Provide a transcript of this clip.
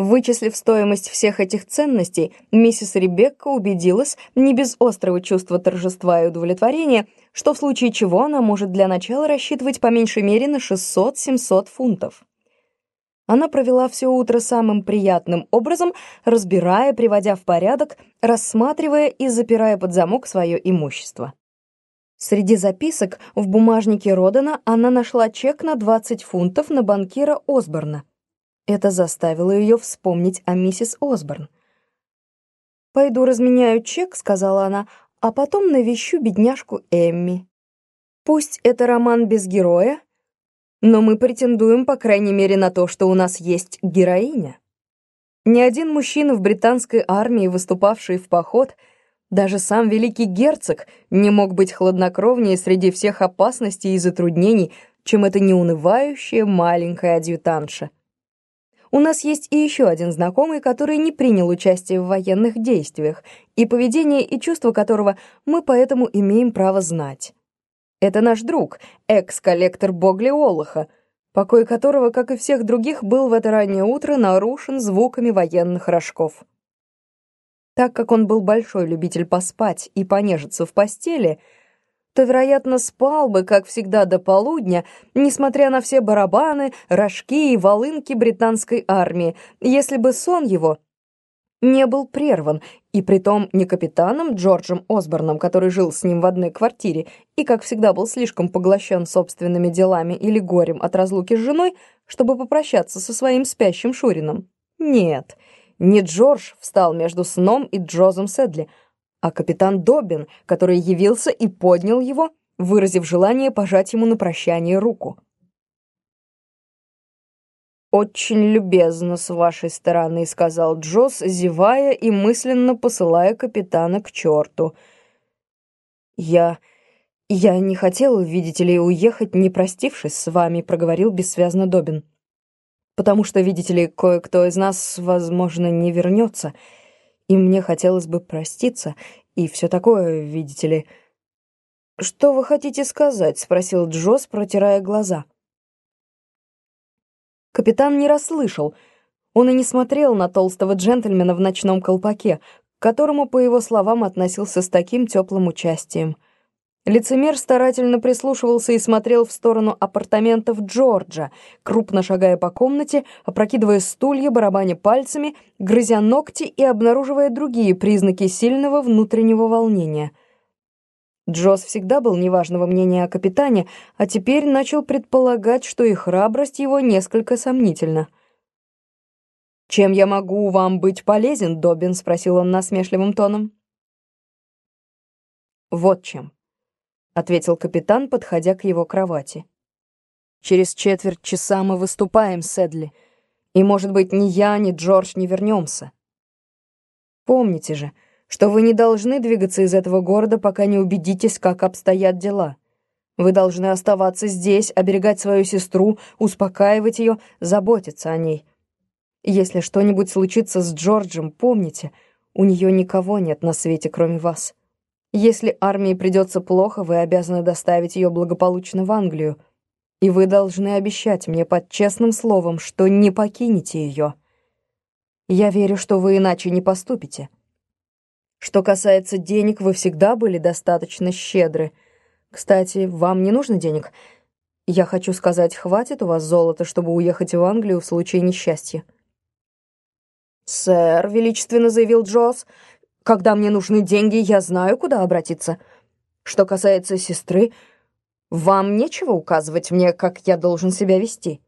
Вычислив стоимость всех этих ценностей, миссис Ребекка убедилась, не без острого чувства торжества и удовлетворения, что в случае чего она может для начала рассчитывать по меньшей мере на 600-700 фунтов. Она провела все утро самым приятным образом, разбирая, приводя в порядок, рассматривая и запирая под замок свое имущество. Среди записок в бумажнике Родена она нашла чек на 20 фунтов на банкира Осборна. Это заставило ее вспомнить о миссис Осборн. «Пойду разменяю чек», — сказала она, «а потом навещу бедняжку Эмми. Пусть это роман без героя, но мы претендуем, по крайней мере, на то, что у нас есть героиня. Ни один мужчина в британской армии, выступавший в поход, даже сам великий герцог не мог быть хладнокровнее среди всех опасностей и затруднений, чем эта неунывающая маленькая адъютантша. У нас есть и еще один знакомый, который не принял участие в военных действиях, и поведение и чувства которого мы поэтому имеем право знать. Это наш друг, экс-коллектор Богли Олаха, покой которого, как и всех других, был в это раннее утро нарушен звуками военных рожков. Так как он был большой любитель поспать и понежиться в постели — то, вероятно, спал бы, как всегда, до полудня, несмотря на все барабаны, рожки и волынки британской армии, если бы сон его не был прерван, и притом не капитаном Джорджем Осборном, который жил с ним в одной квартире и, как всегда, был слишком поглощен собственными делами или горем от разлуки с женой, чтобы попрощаться со своим спящим Шурином. Нет, не Джордж встал между сном и Джозом Седли, а капитан Добин, который явился и поднял его, выразив желание пожать ему на прощание руку. «Очень любезно с вашей стороны», — сказал Джосс, зевая и мысленно посылая капитана к черту. «Я... я не хотел, видите ли, уехать, не простившись с вами», — проговорил бессвязно Добин. «Потому что, видите ли, кое-кто из нас, возможно, не вернется» и мне хотелось бы проститься, и все такое, видите ли». «Что вы хотите сказать?» — спросил Джосс, протирая глаза. Капитан не расслышал. Он и не смотрел на толстого джентльмена в ночном колпаке, к которому, по его словам, относился с таким теплым участием — Лицемер старательно прислушивался и смотрел в сторону апартаментов Джорджа, крупно шагая по комнате, опрокидывая стулья, барабаня пальцами, грызя ногти и обнаруживая другие признаки сильного внутреннего волнения. Джосс всегда был неважного мнения о капитане, а теперь начал предполагать, что и храбрость его несколько сомнительна. «Чем я могу вам быть полезен, Добин?» — спросил он насмешливым тоном. «Вот чем». — ответил капитан, подходя к его кровати. «Через четверть часа мы выступаем, Сэдли, и, может быть, ни я, ни Джордж не вернемся. Помните же, что вы не должны двигаться из этого города, пока не убедитесь, как обстоят дела. Вы должны оставаться здесь, оберегать свою сестру, успокаивать ее, заботиться о ней. Если что-нибудь случится с Джорджем, помните, у нее никого нет на свете, кроме вас». Если армии придется плохо, вы обязаны доставить ее благополучно в Англию. И вы должны обещать мне под честным словом, что не покинете ее. Я верю, что вы иначе не поступите. Что касается денег, вы всегда были достаточно щедры. Кстати, вам не нужно денег? Я хочу сказать, хватит у вас золота, чтобы уехать в Англию в случае несчастья. «Сэр», — величественно заявил Джосс, — когда мне нужны деньги, я знаю, куда обратиться. Что касается сестры, вам нечего указывать мне, как я должен себя вести.